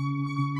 Música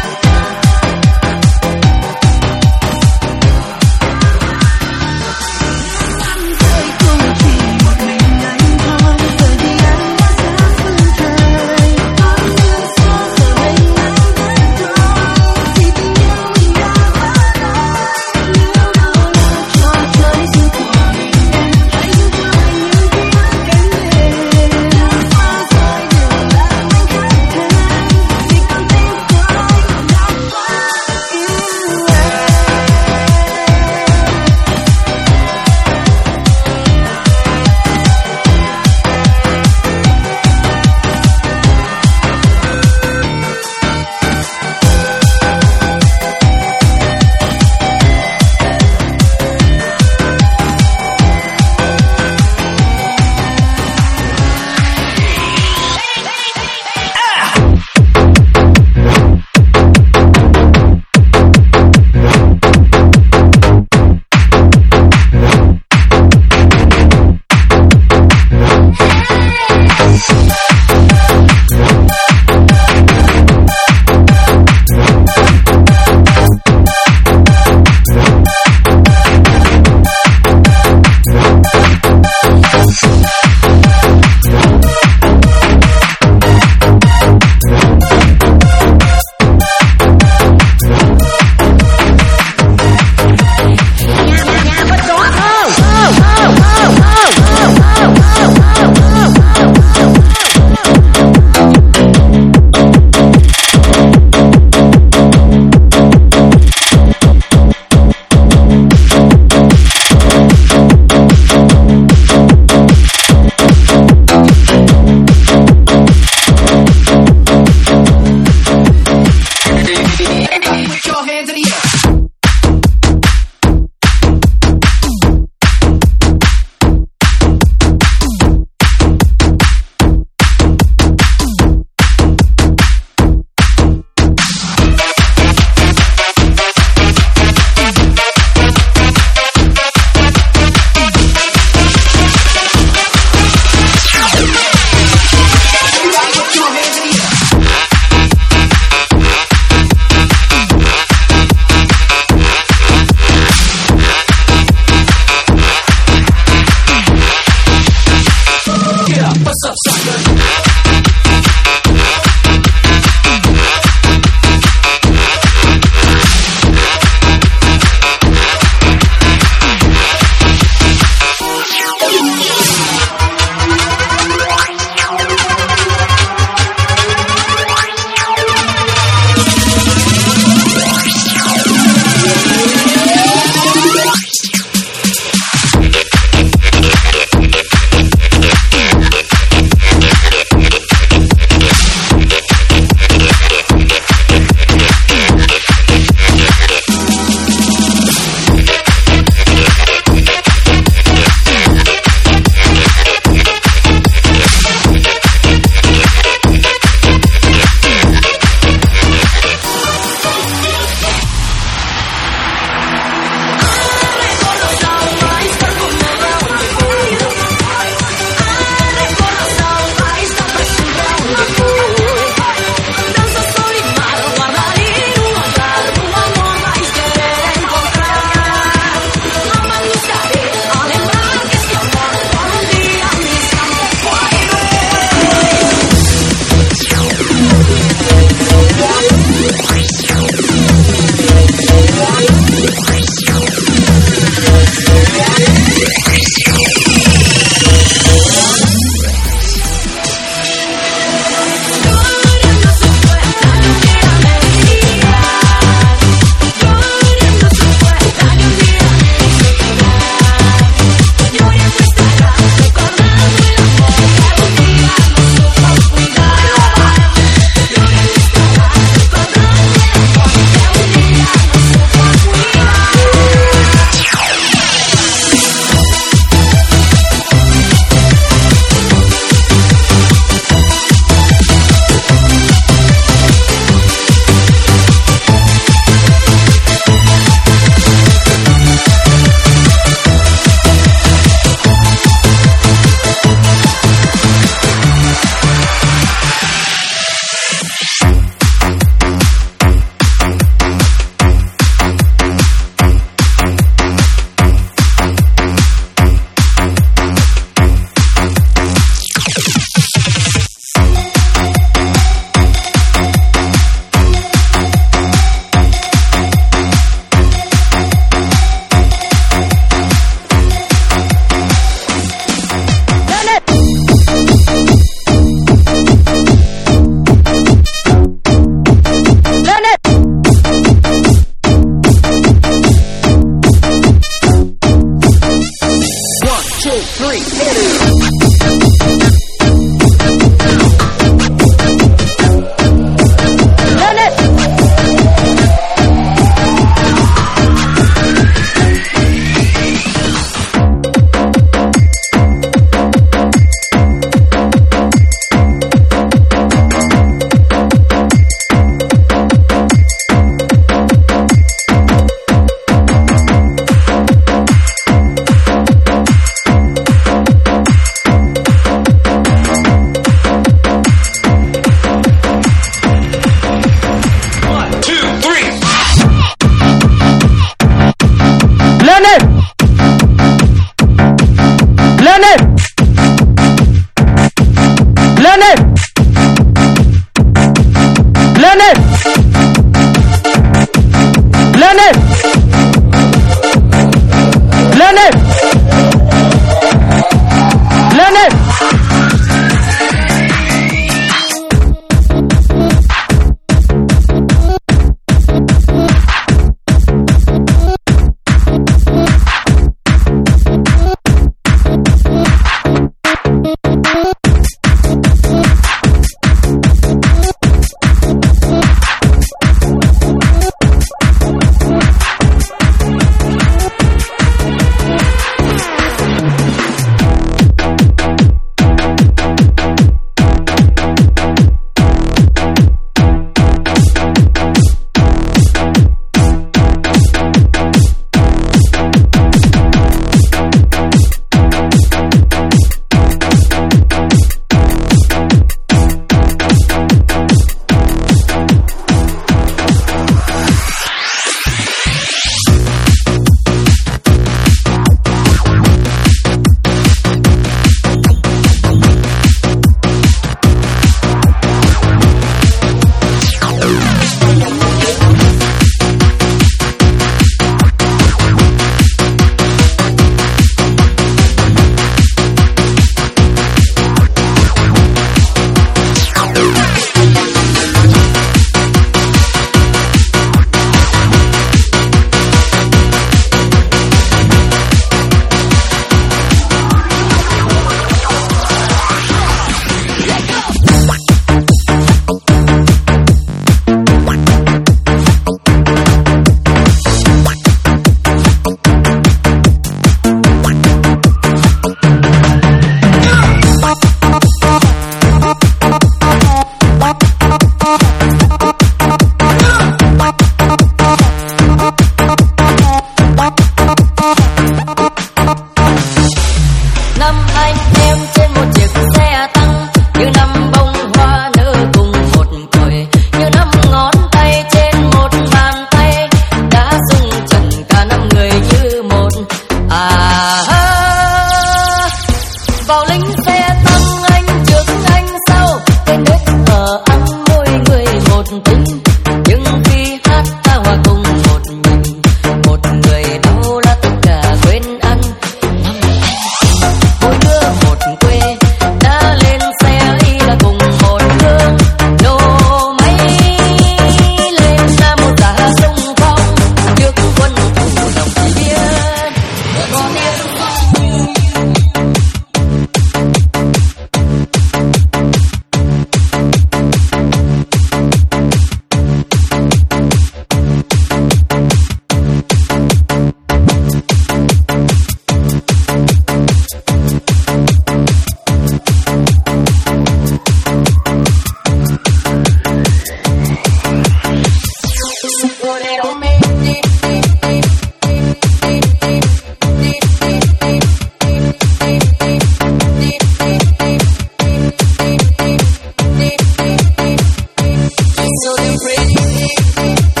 Thank you.